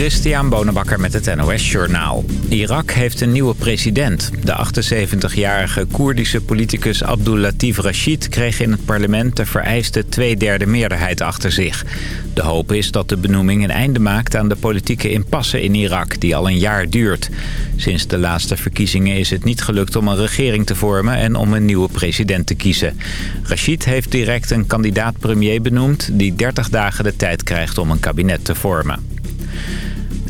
Christian Bonenbakker met het NOS Journaal. Irak heeft een nieuwe president. De 78-jarige Koerdische politicus Abdul Latif Rashid kreeg in het parlement de vereiste tweederde meerderheid achter zich. De hoop is dat de benoeming een einde maakt aan de politieke impasse in Irak, die al een jaar duurt. Sinds de laatste verkiezingen is het niet gelukt om een regering te vormen en om een nieuwe president te kiezen. Rashid heeft direct een kandidaat-premier benoemd die 30 dagen de tijd krijgt om een kabinet te vormen.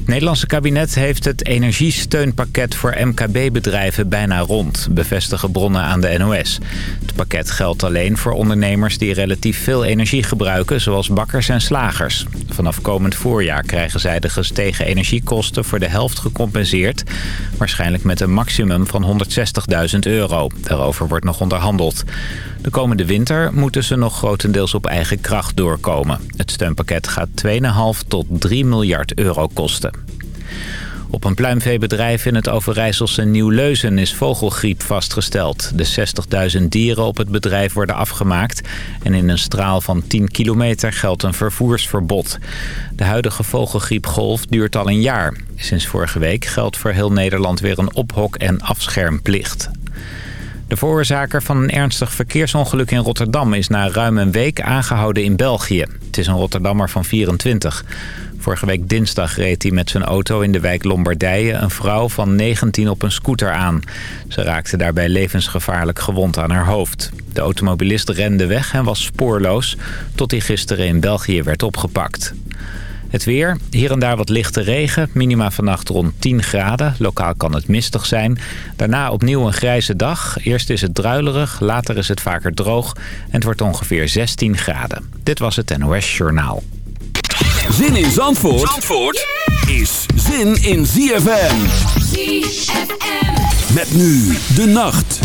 Het Nederlandse kabinet heeft het energiesteunpakket voor MKB-bedrijven bijna rond, bevestigen bronnen aan de NOS. Het pakket geldt alleen voor ondernemers die relatief veel energie gebruiken, zoals bakkers en slagers. Vanaf komend voorjaar krijgen zij de gestegen energiekosten voor de helft gecompenseerd, waarschijnlijk met een maximum van 160.000 euro. Daarover wordt nog onderhandeld. De komende winter moeten ze nog grotendeels op eigen kracht doorkomen. Het steunpakket gaat 2,5 tot 3 miljard euro kosten. Op een pluimveebedrijf in het Overijsselse Nieuw-Leuzen is vogelgriep vastgesteld. De 60.000 dieren op het bedrijf worden afgemaakt en in een straal van 10 kilometer geldt een vervoersverbod. De huidige vogelgriepgolf duurt al een jaar. Sinds vorige week geldt voor heel Nederland weer een ophok- en afschermplicht. De veroorzaker van een ernstig verkeersongeluk in Rotterdam is na ruim een week aangehouden in België. Het is een Rotterdammer van 24. Vorige week dinsdag reed hij met zijn auto in de wijk Lombardije een vrouw van 19 op een scooter aan. Ze raakte daarbij levensgevaarlijk gewond aan haar hoofd. De automobilist rende weg en was spoorloos tot hij gisteren in België werd opgepakt. Het weer, hier en daar wat lichte regen, minima vannacht rond 10 graden. Lokaal kan het mistig zijn. Daarna opnieuw een grijze dag. Eerst is het druilerig, later is het vaker droog en het wordt ongeveer 16 graden. Dit was het NOS Journaal. Zin in Zandvoort, Zandvoort is zin in ZFM. ZFM. Met nu de nacht.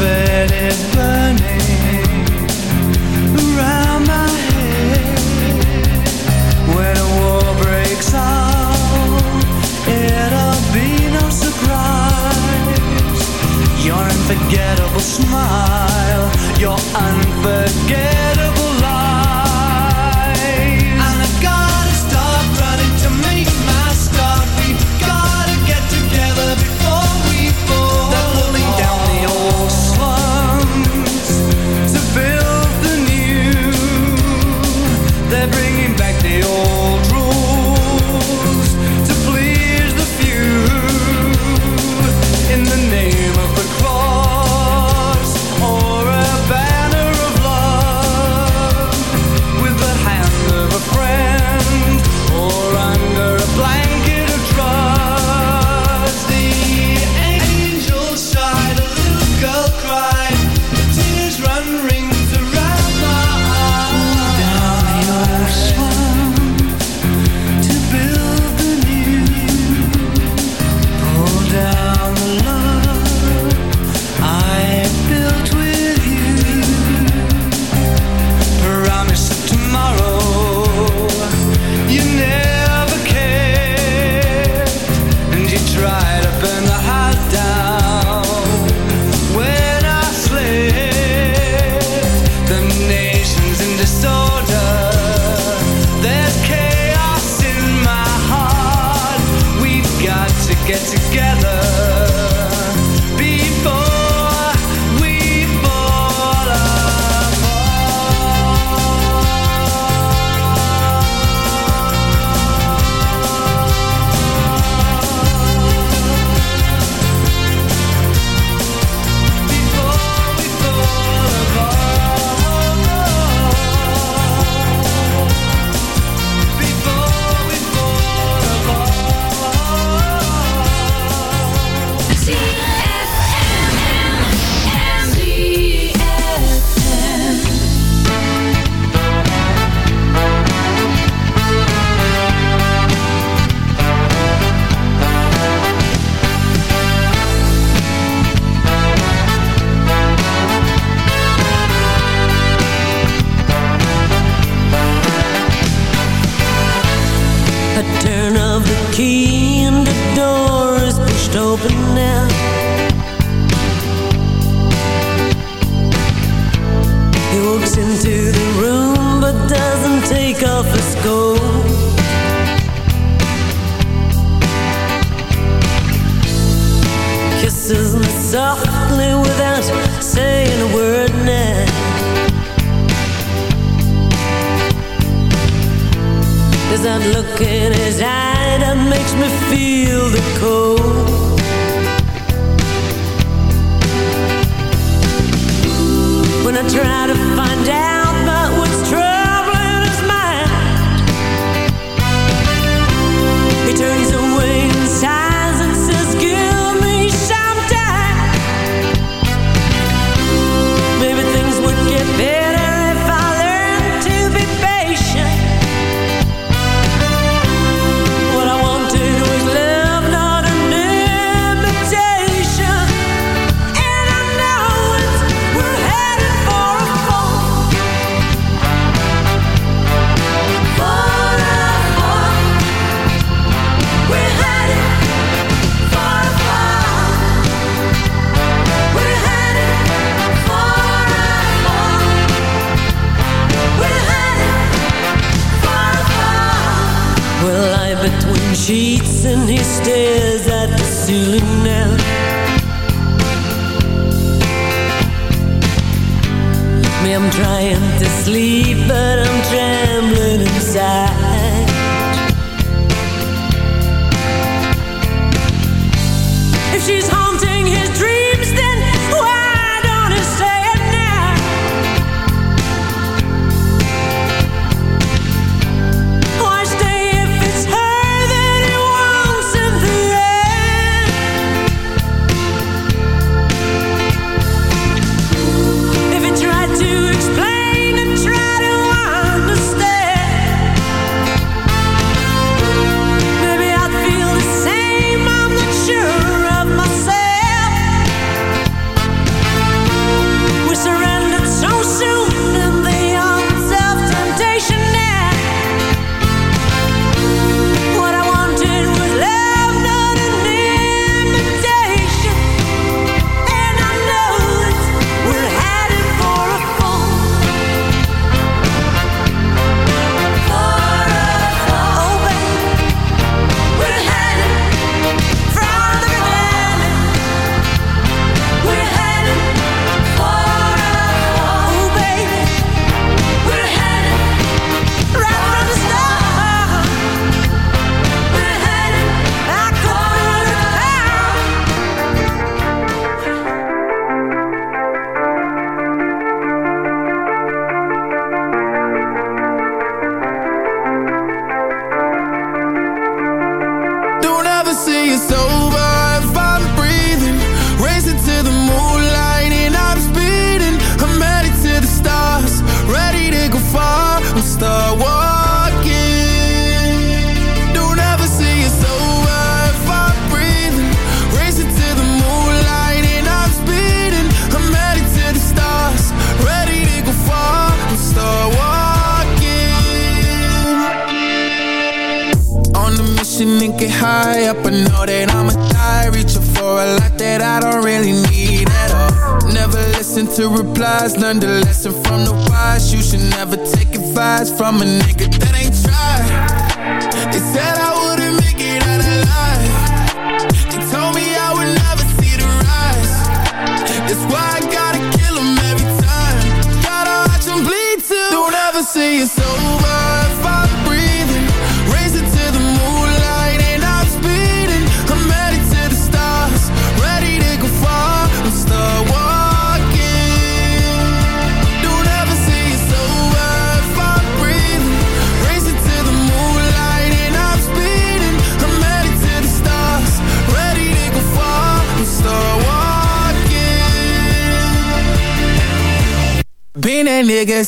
burning around my head. When a war breaks out, it'll be no surprise. Your unforgettable smile, your unforgettable.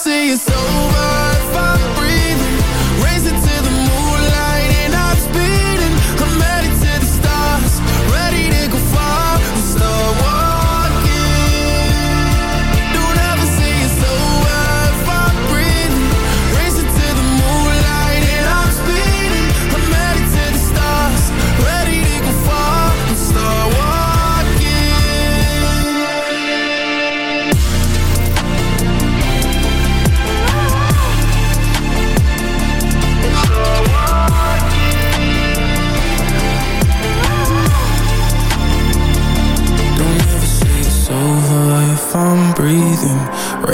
say it's over.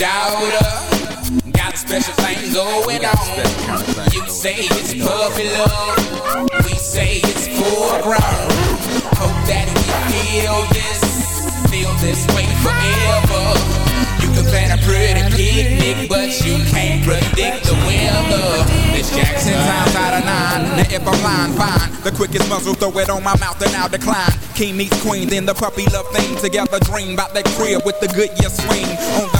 daughter got a special thing going on. You say it's puppy love, we say it's foreground. Hope that we feel this, feel this way forever. You can plan a pretty picnic, but you can't predict the weather. This Jackson times out of nine. Now if I'm lying, fine. The quickest muzzle, throw it on my mouth and I'll decline. King meets queen, then the puppy love thing. Together dream about that crib with the Goodyear swing. On the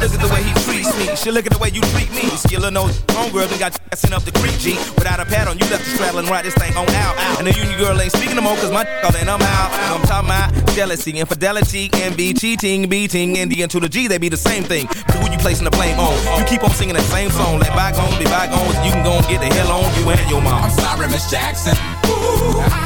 Look at the way he treats me. She look at the way you treat me. Skillin' no homegirl done got you sent up the creek, G. Without a pad on, you left the straddle and ride this thing on out. And the union girl ain't speaking no more, cause my all and I'm out. I'm talking about jealousy, infidelity, envy, cheating, beating, and the to the G, they be the same thing. But who you placing the blame on? You keep on singing that same song. Let bygones be bygones, and you can go and get the hell on you and your mom. I'm sorry, Miss Jackson. Ooh,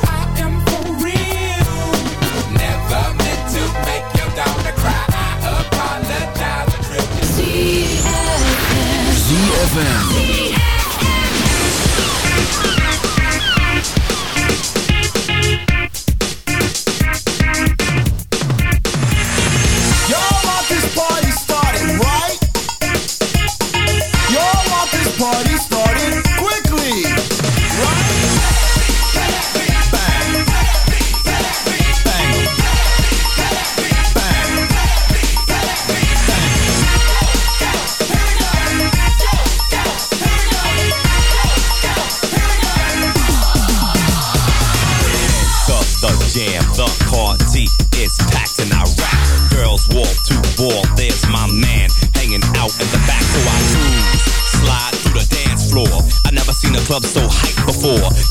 ZFM.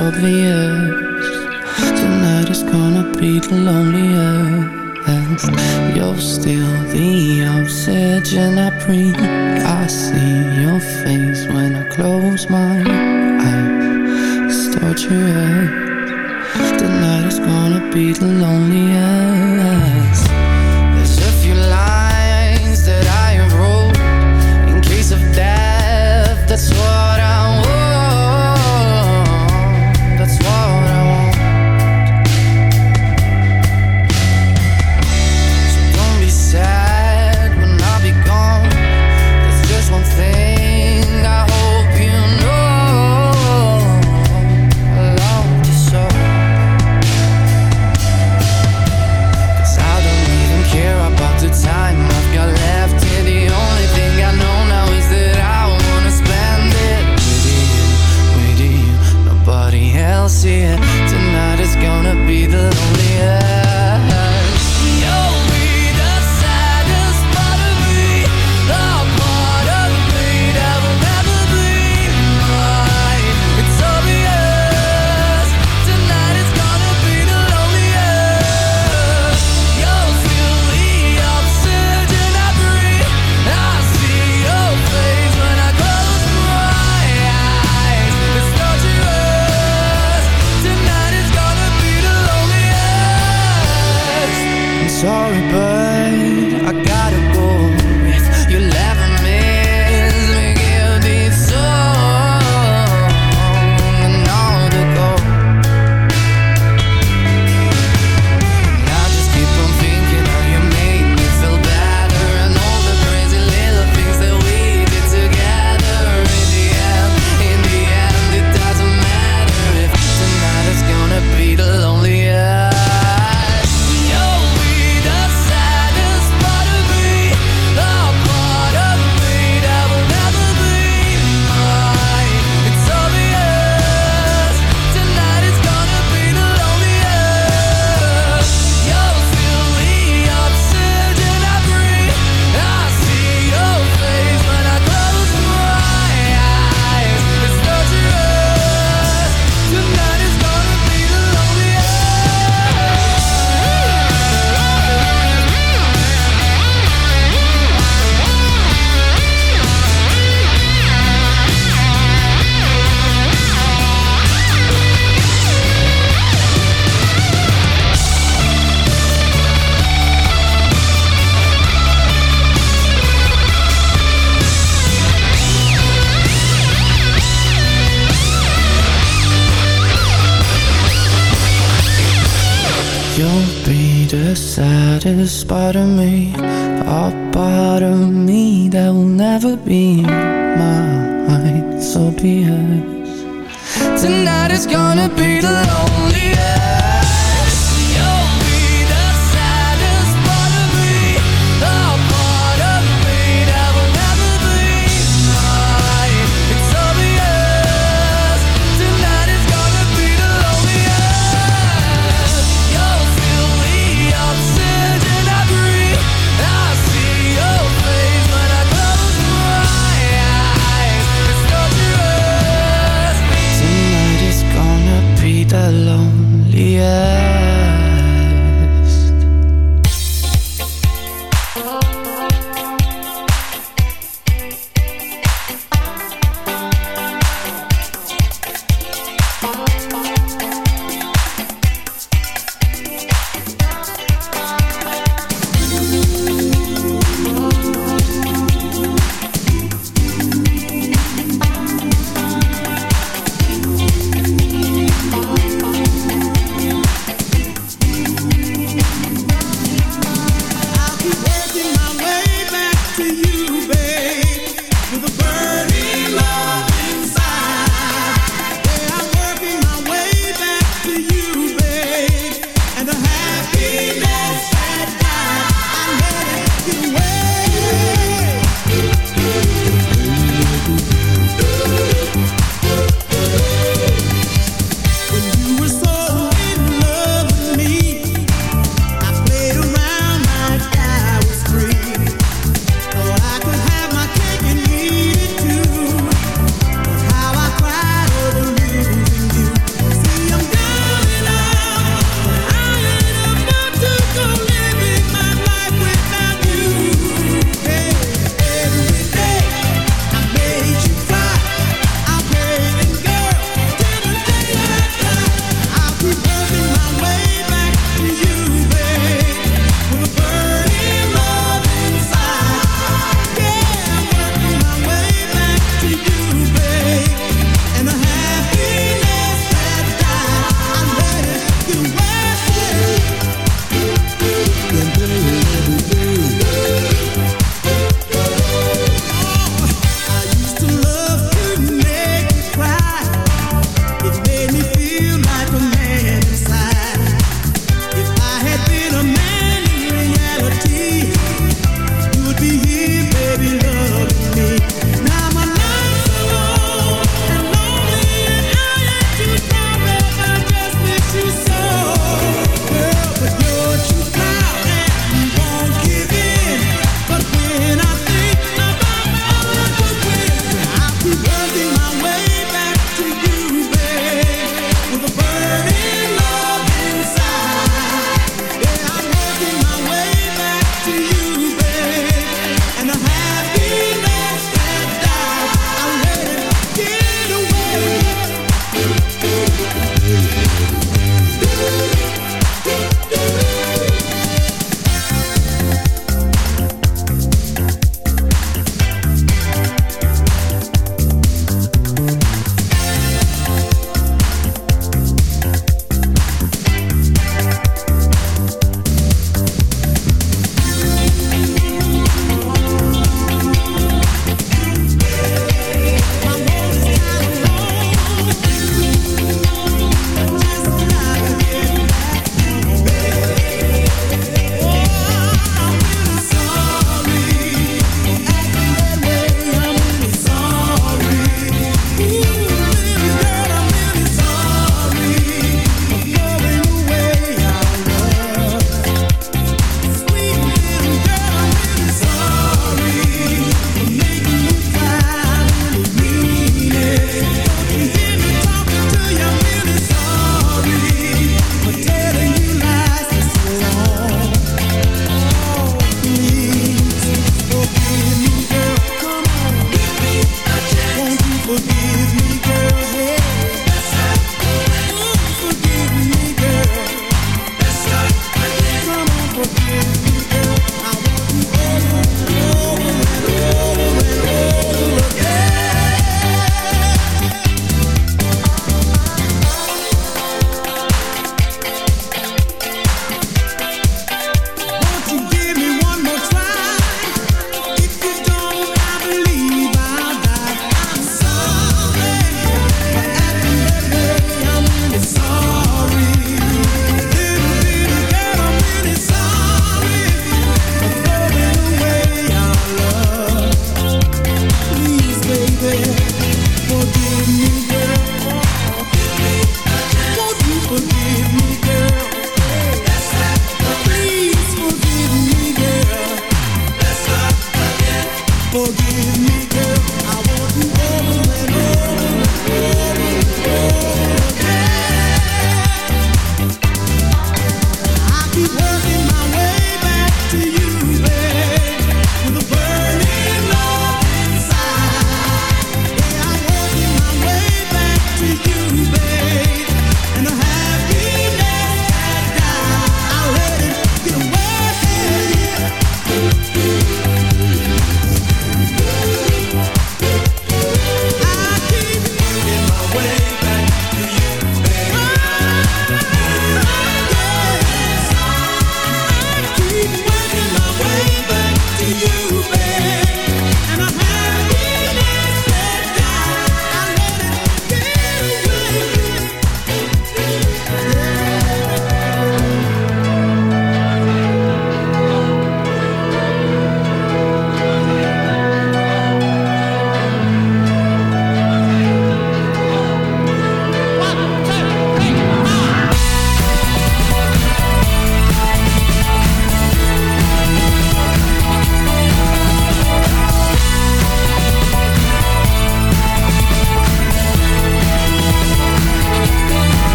obvious Tonight is gonna be the loneliest. You're still the obsession I breathe. I see your face when I close my eyes. It's torture Tonight is gonna be the loneliest. Yeah.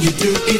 You do it